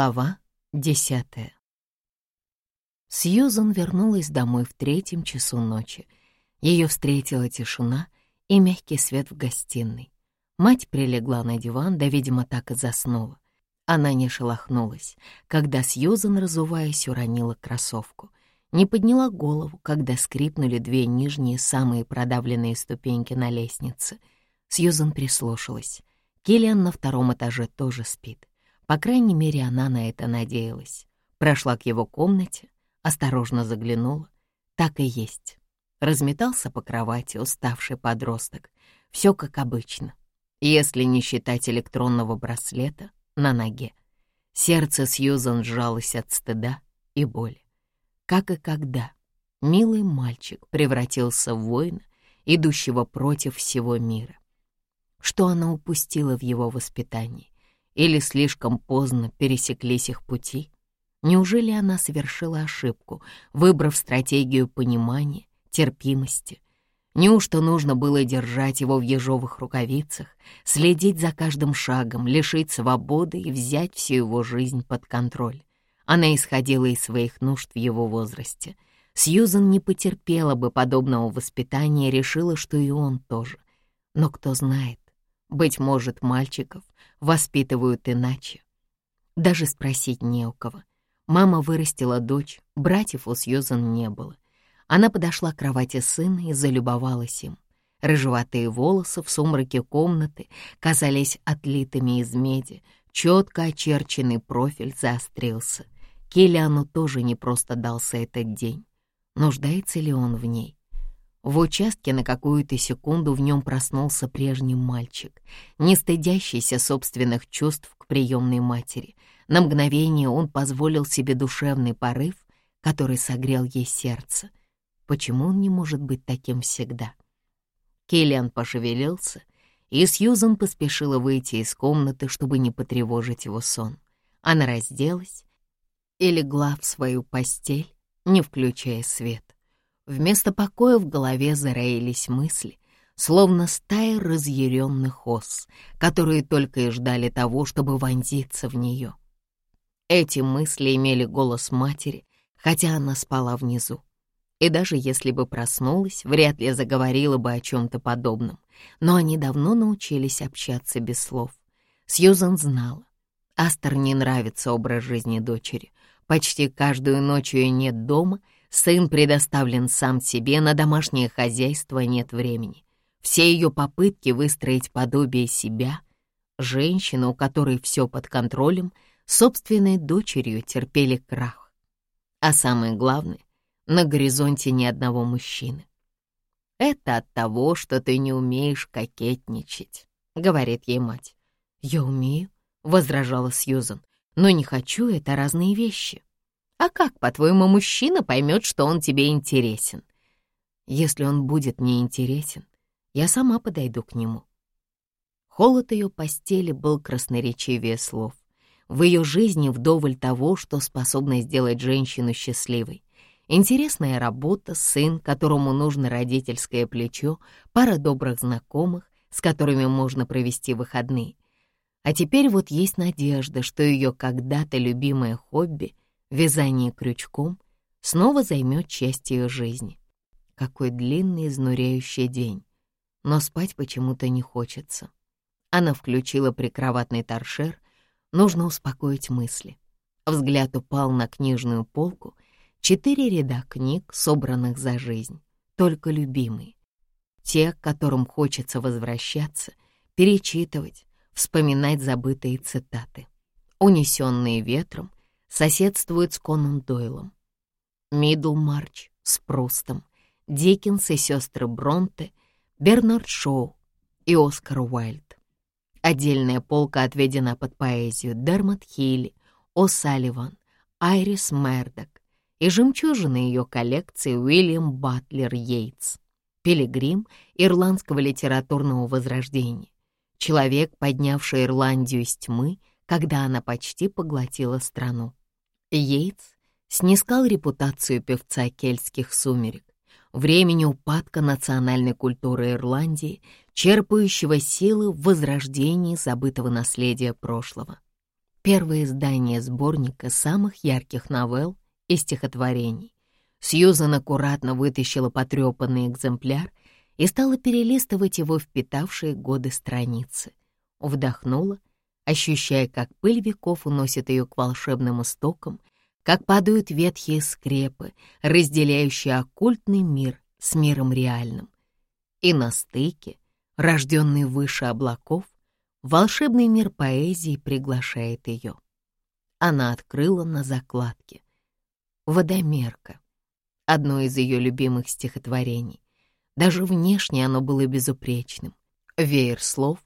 Глава десятая Сьюзан вернулась домой в третьем часу ночи. Ее встретила тишина и мягкий свет в гостиной. Мать прилегла на диван, да, видимо, так и заснула. Она не шелохнулась, когда Сьюзан, разуваясь, уронила кроссовку. Не подняла голову, когда скрипнули две нижние, самые продавленные ступеньки на лестнице. Сьюзан прислушалась. Киллиан на втором этаже тоже спит. По крайней мере, она на это надеялась. Прошла к его комнате, осторожно заглянула. Так и есть. Разметался по кровати уставший подросток. Все как обычно, если не считать электронного браслета на ноге. Сердце Сьюзан сжалось от стыда и боли. Как и когда милый мальчик превратился в воина, идущего против всего мира. Что она упустила в его воспитании? Или слишком поздно пересеклись их пути? Неужели она совершила ошибку, выбрав стратегию понимания, терпимости? Неужто нужно было держать его в ежовых рукавицах, следить за каждым шагом, лишить свободы и взять всю его жизнь под контроль? Она исходила из своих нужд в его возрасте. Сьюзан не потерпела бы подобного воспитания и решила, что и он тоже. Но кто знает, быть может, мальчиков воспитывают иначе. Даже спросить не у кого. Мама вырастила дочь, братьев у Сьюзан не было. Она подошла к кровати сына и залюбовалась им. Рыжеватые волосы в сумраке комнаты казались отлитыми из меди, четко очерченный профиль заострился. Киллиану тоже не просто дался этот день. Нуждается ли он в ней? В участке на какую-то секунду в нем проснулся прежний мальчик, не стыдящийся собственных чувств к приемной матери. На мгновение он позволил себе душевный порыв, который согрел ей сердце. Почему он не может быть таким всегда? Киллиан пошевелился, и Сьюзан поспешила выйти из комнаты, чтобы не потревожить его сон. Она разделась и легла в свою постель, не включая свет. Вместо покоя в голове зароились мысли, словно стая разъяренных ос, которые только и ждали того, чтобы вонзиться в нее. Эти мысли имели голос матери, хотя она спала внизу. И даже если бы проснулась, вряд ли заговорила бы о чем-то подобном. Но они давно научились общаться без слов. Сьюзан знала. Астер не нравится образ жизни дочери. Почти каждую ночь ее нет дома — Сын предоставлен сам себе, на домашнее хозяйство нет времени. Все ее попытки выстроить подобие себя, женщины, у которой все под контролем, собственной дочерью терпели крах. А самое главное, на горизонте ни одного мужчины. «Это от того, что ты не умеешь кокетничать», — говорит ей мать. «Я умею», — возражала Сьюзан, «но не хочу, это разные вещи». А как, по-твоему, мужчина поймет, что он тебе интересен? Если он будет мне интересен, я сама подойду к нему. Холод ее постели был красноречивее слов. В ее жизни вдоволь того, что способно сделать женщину счастливой. Интересная работа, сын, которому нужно родительское плечо, пара добрых знакомых, с которыми можно провести выходные. А теперь вот есть надежда, что ее когда-то любимое хобби вязание крючком снова займет часть ее жизни. Какой длинный, изнуряющий день. Но спать почему-то не хочется. Она включила прикроватный торшер. Нужно успокоить мысли. Взгляд упал на книжную полку. Четыре ряда книг, собранных за жизнь. Только любимые. Те, к которым хочется возвращаться, перечитывать, вспоминать забытые цитаты. Унесенные ветром, соседствует с Конан Дойлом. Миддлмарч с Прустом, Диккенс и сестры Бронте, Бернард Шоу и Оскар Уайльд. Отдельная полка отведена под поэзию Дермат Хилли, О'Салливан, Айрис Мердок и жемчужины ее коллекции Уильям Батлер Йейтс, пилигрим ирландского литературного возрождения, человек, поднявший Ирландию из тьмы, когда она почти поглотила страну. Йейтс снискал репутацию певца кельтских сумерек, времени упадка национальной культуры Ирландии, черпающего силы в возрождении забытого наследия прошлого. Первое издание сборника самых ярких новелл и стихотворений. Сьюзан аккуратно вытащила потрепанный экземпляр и стала перелистывать его впитавшие годы страницы. Вдохнула, ощущая, как пыль веков уносит ее к волшебным истокам, как падают ветхие скрепы, разделяющие оккультный мир с миром реальным. И на стыке, рожденный выше облаков, волшебный мир поэзии приглашает ее. Она открыла на закладке. «Водомерка» — одно из ее любимых стихотворений. Даже внешне оно было безупречным. Веер слов,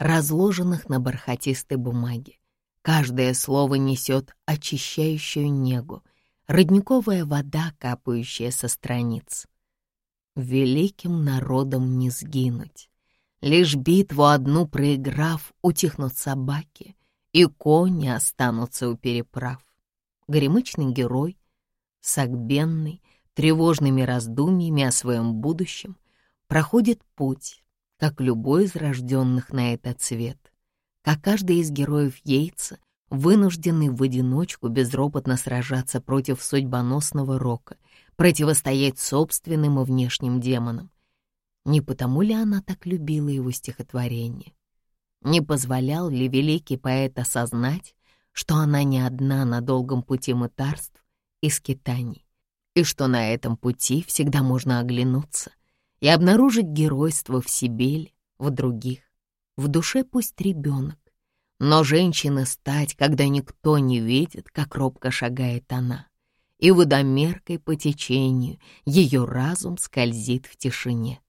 разложенных на бархатистой бумаге. Каждое слово несет очищающую негу, родниковая вода, капающая со страниц. Великим народом не сгинуть. Лишь битву одну проиграв, утихнут собаки, и кони останутся у переправ. Горемычный герой, сагбенный, тревожными раздумьями о своем будущем, проходит путь, как любой из рожденных на этот свет, как каждый из героев Яйца, вынужденный в одиночку безропотно сражаться против судьбоносного рока, противостоять собственным и внешним демонам. Не потому ли она так любила его стихотворение? Не позволял ли великий поэт осознать, что она не одна на долгом пути мытарств и скитаний, и что на этом пути всегда можно оглянуться и обнаружить геройство в себе ли, в других. В душе пусть ребенок, но женщина стать, когда никто не видит, как робко шагает она, и водомеркой по течению ее разум скользит в тишине.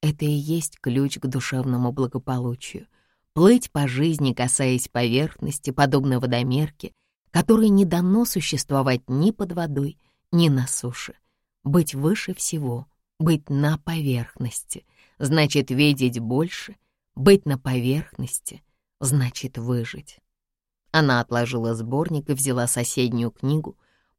Это и есть ключ к душевному благополучию. Плыть по жизни, касаясь поверхности, подобно водомерке, которой не дано существовать ни под водой, ни на суше. Быть выше всего — быть на поверхности значит видеть больше, быть на поверхности значит выжить. Она отложила сборник и взяла соседнюю книгу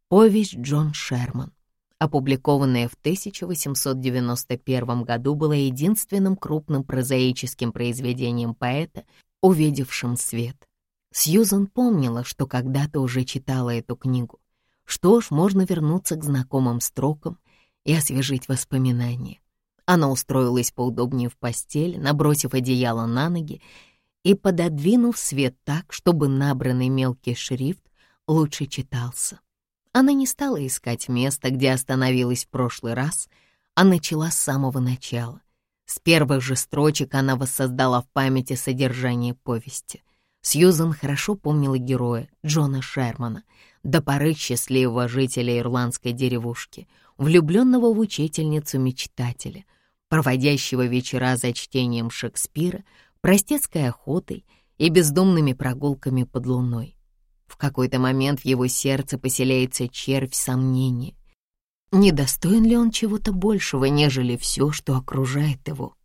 «Повесть Джон Шерман». Опубликованная в 1891 году была единственным крупным прозаическим произведением поэта, увидевшим свет. Сьюзан помнила, что когда-то уже читала эту книгу. Что ж, можно вернуться к знакомым строкам и освежить воспоминания. Она устроилась поудобнее в постель, набросив одеяло на ноги и пододвинув свет так, чтобы набранный мелкий шрифт лучше читался. Она не стала искать место, где остановилась в прошлый раз, а начала с самого начала. С первых же строчек она воссоздала в памяти содержание повести. Сьюзан хорошо помнила героя Джона Шермана, до поры счастливого жителя ирландской деревушки — влюбленного в учительницу-мечтателя, проводящего вечера за чтением Шекспира, простецкой охотой и бездумными прогулками под луной. В какой-то момент в его сердце поселяется червь сомнения. Недостоин ли он чего-то большего, нежели все, что окружает его?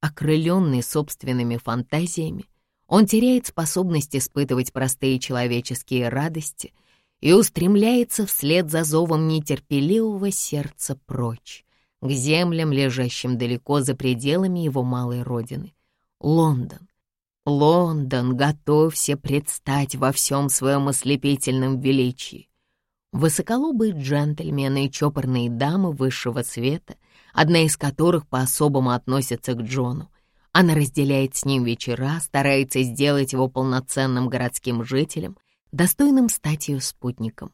Окрыленный собственными фантазиями, он теряет способность испытывать простые человеческие радости — и устремляется вслед за зовом нетерпеливого сердца прочь, к землям, лежащим далеко за пределами его малой родины. Лондон. Лондон, готовься предстать во всем своем ослепительном величии. Высоколобые джентльмены и чопорные дамы высшего света, одна из которых по-особому относится к Джону, она разделяет с ним вечера, старается сделать его полноценным городским жителем достойным стать ее спутником,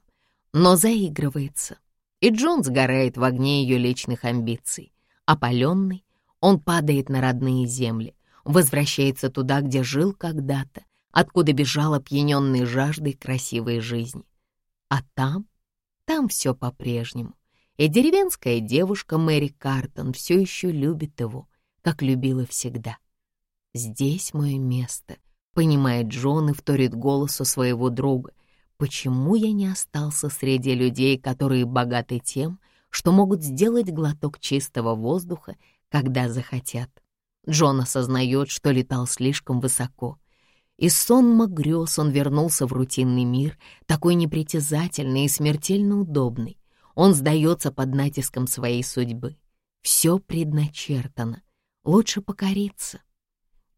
но заигрывается, и Джон сгорает в огне ее личных амбиций. Опаленный, он падает на родные земли, возвращается туда, где жил когда-то, откуда бежал опьяненный жаждой красивой жизни. А там, там все по-прежнему, и деревенская девушка Мэри Картон все еще любит его, как любила всегда. Здесь мое место — Понимает Джон и вторит голосу своего друга. Почему я не остался среди людей, которые богаты тем, что могут сделать глоток чистого воздуха, когда захотят? Джон осознает, что летал слишком высоко. Из сонма грез он вернулся в рутинный мир, такой непритязательный и смертельно удобный. Он сдается под натиском своей судьбы. Все предначертано. Лучше покориться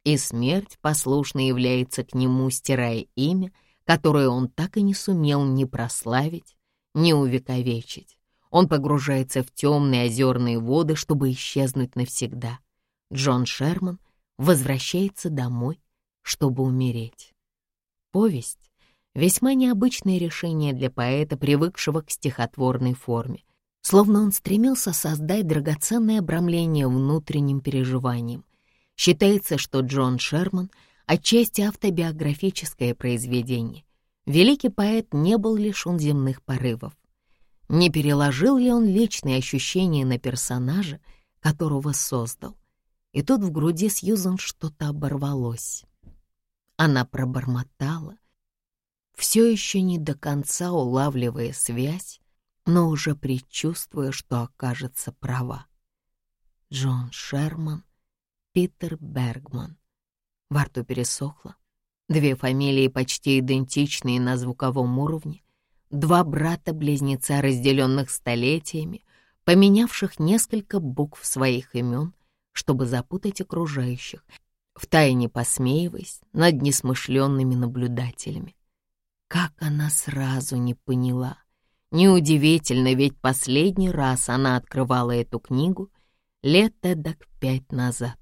и смерть послушно является к нему, стирая имя, которое он так и не сумел ни прославить, ни увековечить. Он погружается в темные озерные воды, чтобы исчезнуть навсегда. Джон Шерман возвращается домой, чтобы умереть. Повесть — весьма необычное решение для поэта, привыкшего к стихотворной форме, словно он стремился создать драгоценное обрамление внутренним переживанием. Считается, что Джон Шерман — отчасти автобиографическое произведение. Великий поэт не был лишен земных порывов. Не переложил ли он личные ощущения на персонажа, которого создал? И тут в груди Сьюзан что-то оборвалось. Она пробормотала, все еще не до конца улавливая связь, но уже предчувствуя, что окажется права. Джон Шерман, Питер Бергман. Во рту пересохло. Две фамилии почти идентичные на звуковом уровне, два брата-близнеца, разделенных столетиями, поменявших несколько букв своих имен, чтобы запутать окружающих, втайне посмеиваясь над несмышленными наблюдателями. Как она сразу не поняла. Неудивительно, ведь последний раз она открывала эту книгу лет эдак пять назад.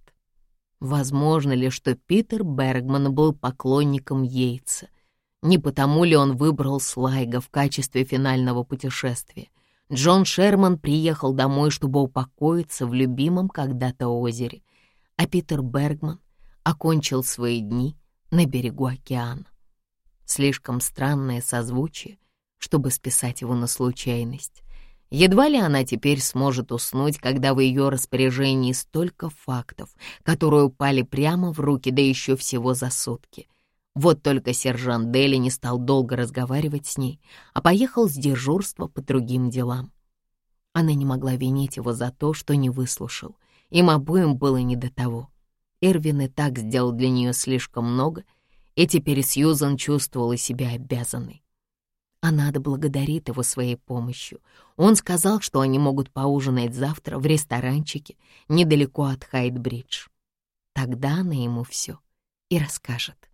Возможно ли, что Питер Бергман был поклонником Йейтса — не потому ли он выбрал Слайга в качестве финального путешествия? Джон Шерман приехал домой, чтобы упокоиться в любимом когда-то озере, а Питер Бергман окончил свои дни на берегу океана. Слишком странное созвучие, чтобы списать его на случайность. Едва ли она теперь сможет уснуть, когда в ее распоряжении столько фактов, которые упали прямо в руки, да еще всего за сутки. Вот только сержант Дели не стал долго разговаривать с ней, а поехал с дежурства по другим делам. Она не могла винить его за то, что не выслушал. Им обоим было не до того. Эрвин и так сделал для нее слишком много, и теперь Сьюзан чувствовала себя обязанной. Она благодарит его своей помощью. Он сказал, что они могут поужинать завтра в ресторанчике недалеко от Хайт-Бридж. Тогда она ему все и расскажет.